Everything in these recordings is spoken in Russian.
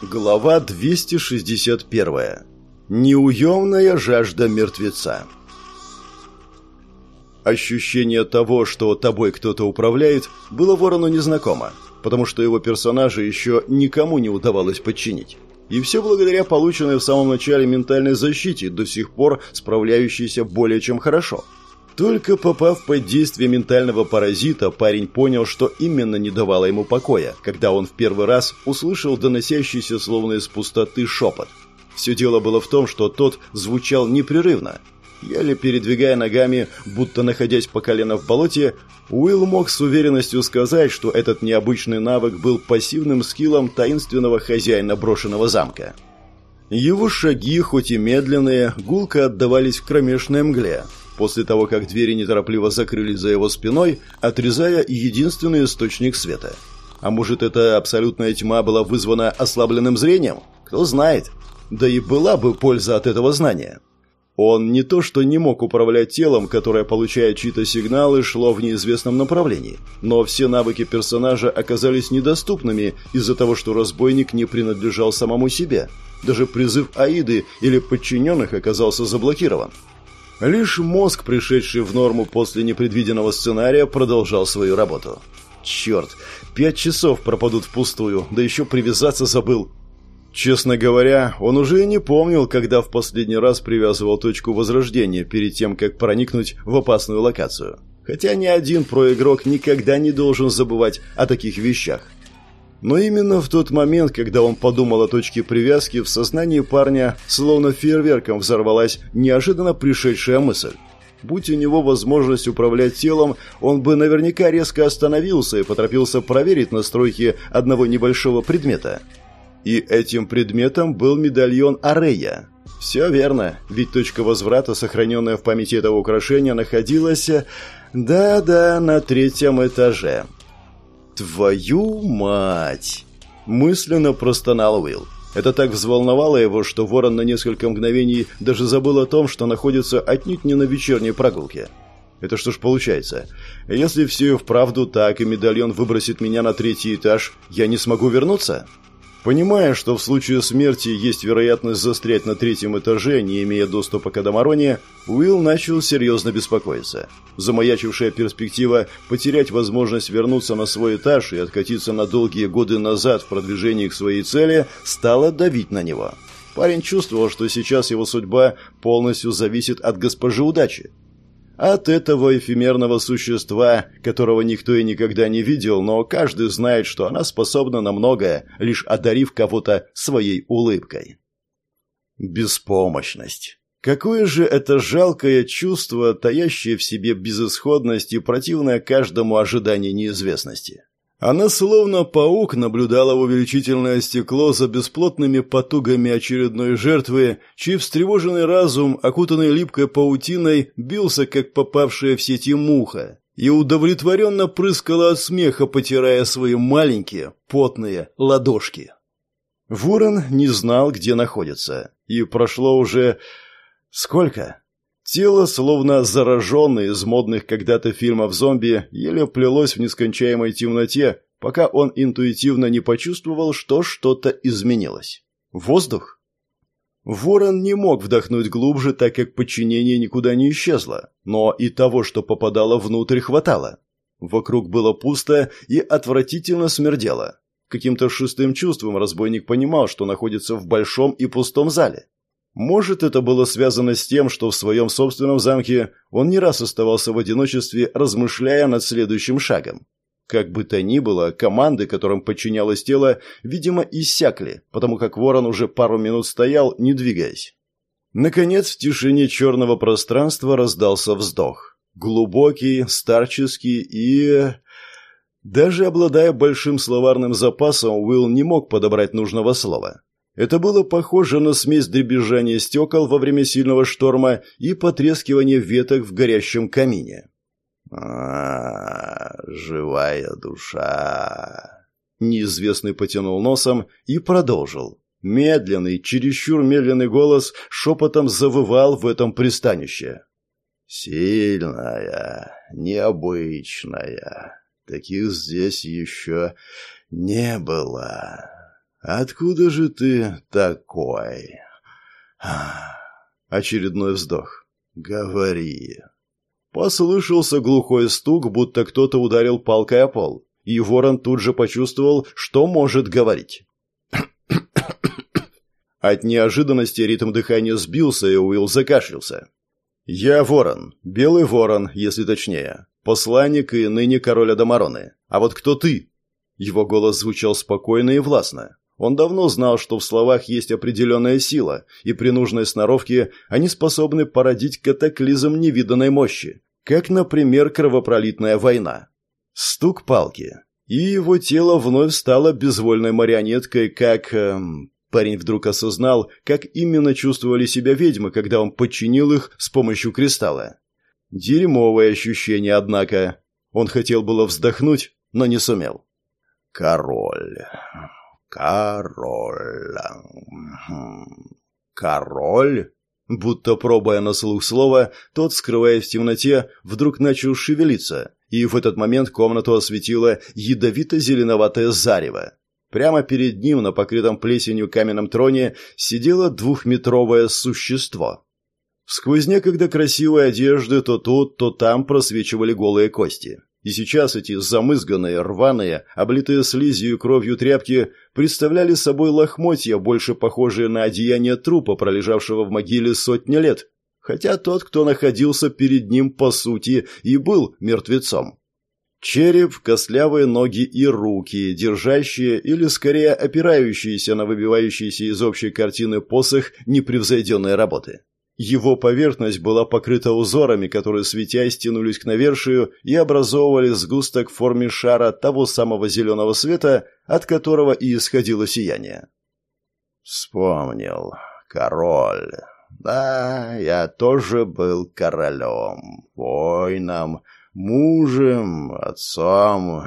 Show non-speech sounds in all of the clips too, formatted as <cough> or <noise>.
Глава 261. Неуемная жажда мертвеца. Ощущение того, что тобой кто-то управляет, было Ворону незнакомо, потому что его персонажа еще никому не удавалось подчинить. И все благодаря полученной в самом начале ментальной защите, до сих пор справляющейся более чем хорошо – только попав под действие ментального паразита, парень понял, что именно не давало ему покоя, когда он в первый раз услышал доносящийся словно из пустоты шепот. Все дело было в том, что тот звучал непрерывно. Еле передвигая ногами, будто находясь по колено в болоте, Уилл мог с уверенностью сказать, что этот необычный навык был пассивным скиллом таинственного хозяина брошенного замка. Его шаги, хоть и медленные, гулко отдавались в кромешной мгле, после того, как двери неторопливо закрылись за его спиной, отрезая единственный источник света. А может, эта абсолютная тьма была вызвана ослабленным зрением? Кто знает. Да и была бы польза от этого знания. Он не то что не мог управлять телом, которое, получая чьи-то сигналы, шло в неизвестном направлении, но все навыки персонажа оказались недоступными из-за того, что разбойник не принадлежал самому себе. Даже призыв Аиды или подчиненных оказался заблокирован. Лишь мозг, пришедший в норму после непредвиденного сценария, продолжал свою работу. Черт, пять часов пропадут впустую, да еще привязаться забыл. Честно говоря, он уже и не помнил, когда в последний раз привязывал точку возрождения перед тем, как проникнуть в опасную локацию. Хотя ни один проигрок никогда не должен забывать о таких вещах. Но именно в тот момент, когда он подумал о точке привязки, в сознании парня словно фейерверком взорвалась неожиданно пришедшая мысль. Будь у него возможность управлять телом, он бы наверняка резко остановился и поторопился проверить настройки одного небольшого предмета. И этим предметом был медальон Арея. Все верно, ведь точка возврата, сохраненная в памяти этого украшения, находилась... Да-да, на третьем этаже. «Твою мать!» Мысленно простонал Уилл. Это так взволновало его, что ворон на несколько мгновений даже забыл о том, что находится отнюдь не на вечерней прогулке. Это что ж получается? Если все вправду так, и медальон выбросит меня на третий этаж, я не смогу вернуться? Понимая, что в случае смерти есть вероятность застрять на третьем этаже, не имея доступа к Адамароне, Уилл начал серьезно беспокоиться. Замаячившая перспектива потерять возможность вернуться на свой этаж и откатиться на долгие годы назад в продвижении к своей цели стала давить на него. Парень чувствовал, что сейчас его судьба полностью зависит от госпожи удачи. От этого эфемерного существа, которого никто и никогда не видел, но каждый знает, что она способна на многое, лишь одарив кого-то своей улыбкой. Беспомощность. Какое же это жалкое чувство, таящее в себе безысходность и противное каждому ожиданию неизвестности. Она словно паук наблюдала в увеличительное стекло за бесплотными потугами очередной жертвы, чей встревоженный разум, окутанный липкой паутиной, бился, как попавшая в сети муха, и удовлетворенно прыскала от смеха, потирая свои маленькие, потные ладошки. Ворон не знал, где находится, и прошло уже... сколько? Тело, словно зараженное из модных когда-то фильмов зомби, еле плелось в нескончаемой темноте, пока он интуитивно не почувствовал, что что-то изменилось. Воздух? Ворон не мог вдохнуть глубже, так как подчинение никуда не исчезло, но и того, что попадало внутрь, хватало. Вокруг было пусто и отвратительно смердело. Каким-то шестым чувством разбойник понимал, что находится в большом и пустом зале. Может, это было связано с тем, что в своем собственном замке он не раз оставался в одиночестве, размышляя над следующим шагом. Как бы то ни было, команды, которым подчинялось тело, видимо, иссякли, потому как ворон уже пару минут стоял, не двигаясь. Наконец, в тишине черного пространства раздался вздох. Глубокий, старческий и... Даже обладая большим словарным запасом, Уилл не мог подобрать нужного слова. Это было похоже на смесь дребезжания стекол во время сильного шторма и потрескивания веток в горящем камине. а, живая душа!» Неизвестный потянул носом и продолжил. Медленный, чересчур медленный голос шепотом завывал в этом пристанище. «Сильная, необычная. Таких здесь еще не было». Откуда же ты такой? Очередной вздох. Говори. Послышался глухой стук, будто кто-то ударил палкой о пол, и ворон тут же почувствовал, что может говорить. <coughs> От неожиданности ритм дыхания сбился, и Уилл закашлялся. «Я ворон. Белый ворон, если точнее. Посланник и ныне король Адамароны. А вот кто ты?» Его голос звучал спокойно и властно. Он давно знал, что в словах есть определенная сила, и при нужной сноровке они способны породить катаклизм невиданной мощи, как, например, кровопролитная война. Стук палки. И его тело вновь стало безвольной марионеткой, как... Эм, парень вдруг осознал, как именно чувствовали себя ведьмы, когда он подчинил их с помощью кристалла. Дерьмовое ощущение, однако. Он хотел было вздохнуть, но не сумел. «Король. Король. Король?» Будто пробуя на слух слово, тот, скрываясь в темноте, вдруг начал шевелиться, и в этот момент комнату осветило ядовито-зеленоватое зарево. Прямо перед ним на покрытом плесенью каменном троне сидело двухметровое существо. Сквозь некогда красивые одежды то тут, то там просвечивали голые кости. И сейчас эти замызганные, рваные, облитые слизью и кровью тряпки представляли собой лохмотья, больше похожие на одеяние трупа, пролежавшего в могиле сотни лет, хотя тот, кто находился перед ним, по сути, и был мертвецом. Череп, костлявые ноги и руки, держащие или скорее опирающиеся на выбивающийся из общей картины посох непревзойденной работы. Его поверхность была покрыта узорами, которые, светясь, тянулись к навершию и образовывали сгусток в форме шара того самого зеленого света, от которого и исходило сияние. «Вспомнил. Король. Да, я тоже был королем, воином, мужем, отцом,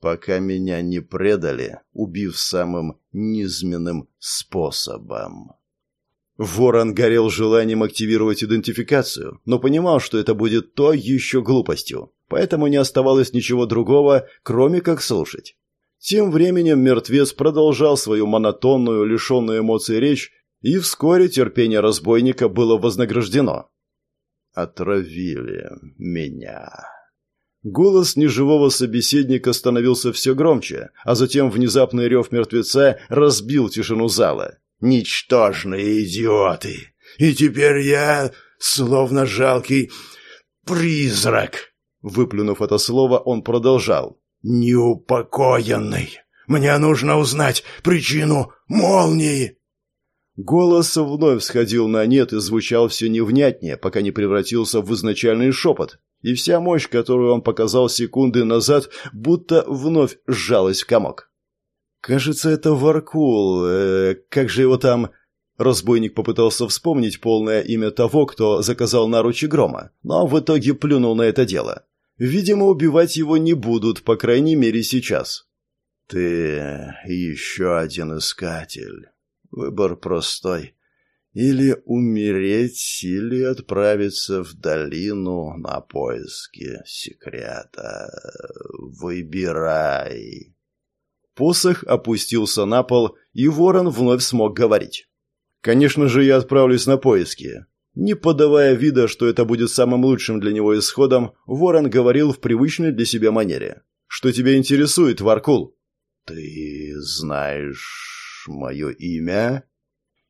пока меня не предали, убив самым низменным способом». Ворон горел желанием активировать идентификацию, но понимал, что это будет то еще глупостью, поэтому не оставалось ничего другого, кроме как слушать. Тем временем мертвец продолжал свою монотонную, лишенную эмоций речь, и вскоре терпение разбойника было вознаграждено. «Отравили меня». Голос неживого собеседника становился все громче, а затем внезапный рев мертвеца разбил тишину зала. Ничтожные идиоты! И теперь я словно жалкий призрак!» Выплюнув это слово, он продолжал. «Неупокоенный! Мне нужно узнать причину молнии!» Голос вновь сходил на нет и звучал все невнятнее, пока не превратился в изначальный шепот, и вся мощь, которую он показал секунды назад, будто вновь сжалась в комок. «Кажется, это Варкул. Э, как же его там...» Разбойник попытался вспомнить полное имя того, кто заказал наручи грома, но в итоге плюнул на это дело. Видимо, убивать его не будут, по крайней мере, сейчас. «Ты еще один искатель. Выбор простой. Или умереть, или отправиться в долину на поиски секрета. Выбирай». Посох опустился на пол, и ворон вновь смог говорить. «Конечно же, я отправлюсь на поиски». Не подавая вида, что это будет самым лучшим для него исходом, ворон говорил в привычной для себя манере. «Что тебя интересует, Варкул?» «Ты знаешь мое имя?»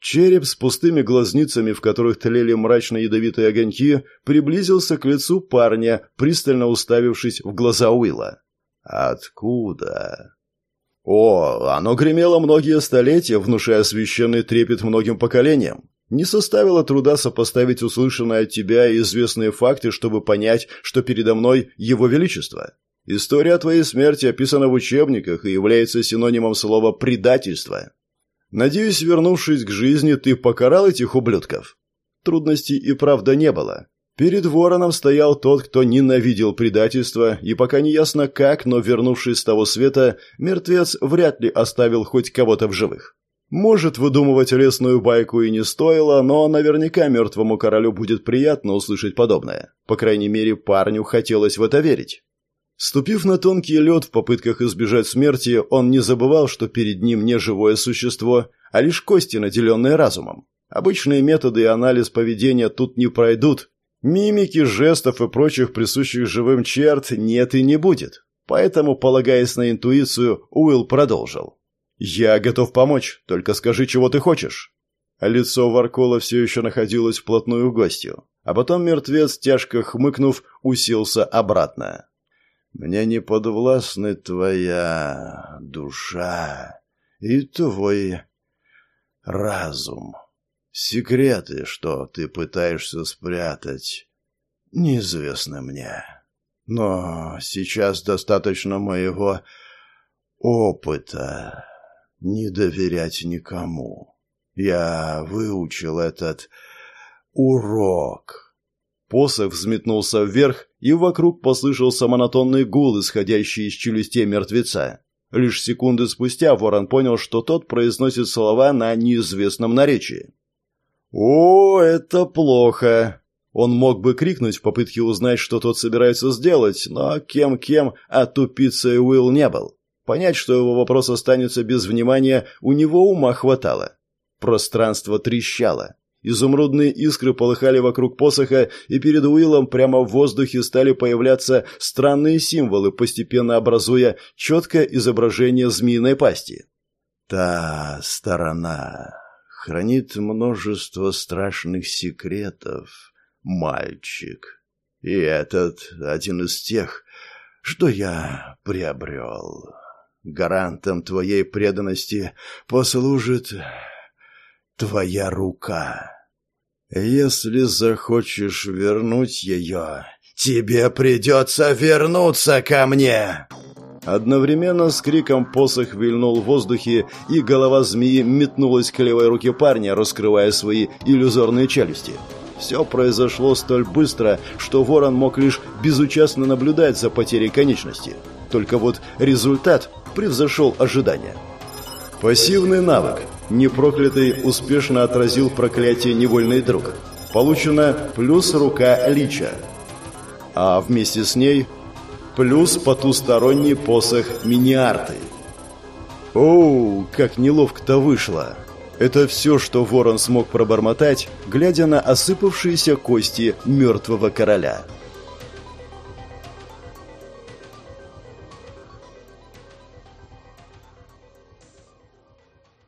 Череп с пустыми глазницами, в которых тлели мрачно-ядовитые огоньки, приблизился к лицу парня, пристально уставившись в глаза Уилла. «Откуда?» О, оно гремело многие столетия, внушая священный трепет многим поколениям. Не составило труда сопоставить услышанное от тебя и известные факты, чтобы понять, что передо мной Его Величество. История твоей смерти описана в учебниках и является синонимом слова «предательство». Надеюсь, вернувшись к жизни, ты покарал этих ублюдков? Трудностей и правда не было. Перед вороном стоял тот, кто ненавидел предательство, и пока не ясно как, но вернувшись с того света, мертвец вряд ли оставил хоть кого-то в живых. Может, выдумывать лесную байку и не стоило, но наверняка мертвому королю будет приятно услышать подобное. По крайней мере, парню хотелось в это верить. Ступив на тонкий лед в попытках избежать смерти, он не забывал, что перед ним не живое существо, а лишь кости, наделенные разумом. Обычные методы и анализ поведения тут не пройдут. Мимики, жестов и прочих присущих живым черт нет и не будет. Поэтому, полагаясь на интуицию, Уилл продолжил. «Я готов помочь, только скажи, чего ты хочешь». Лицо Варкола все еще находилось вплотную к гостю. А потом мертвец, тяжко хмыкнув, уселся обратно. «Мне не подвластны твоя душа и твой разум. Секреты, что ты пытаешься спрятать, неизвестны мне. Но сейчас достаточно моего опыта не доверять никому. Я выучил этот урок. Посох взметнулся вверх, и вокруг послышался монотонный гул, исходящий из челюстей мертвеца. Лишь секунды спустя Ворон понял, что тот произносит слова на неизвестном наречии. «О, это плохо!» Он мог бы крикнуть в попытке узнать, что тот собирается сделать, но кем-кем, а тупицей Уилл не был. Понять, что его вопрос останется без внимания, у него ума хватало. Пространство трещало. Изумрудные искры полыхали вокруг посоха, и перед Уиллом прямо в воздухе стали появляться странные символы, постепенно образуя четкое изображение змеиной пасти. «Та сторона хранит множество страшных секретов, мальчик. И этот один из тех, что я приобрел. Гарантом твоей преданности послужит твоя рука. Если захочешь вернуть ее, тебе придется вернуться ко мне!» Одновременно с криком посох вильнул в воздухе, и голова змеи метнулась к левой руке парня, раскрывая свои иллюзорные челюсти. Все произошло столь быстро, что ворон мог лишь безучастно наблюдать за потерей конечности. Только вот результат превзошел ожидания. Пассивный навык. Непроклятый успешно отразил проклятие невольный друг. Получено плюс рука лича. А вместе с ней плюс потусторонний посох мини-арты. Оу, как неловко-то вышло. Это все, что ворон смог пробормотать, глядя на осыпавшиеся кости мертвого короля.